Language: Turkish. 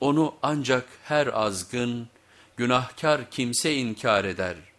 Onu ancak her azgın, günahkar kimse inkar eder.''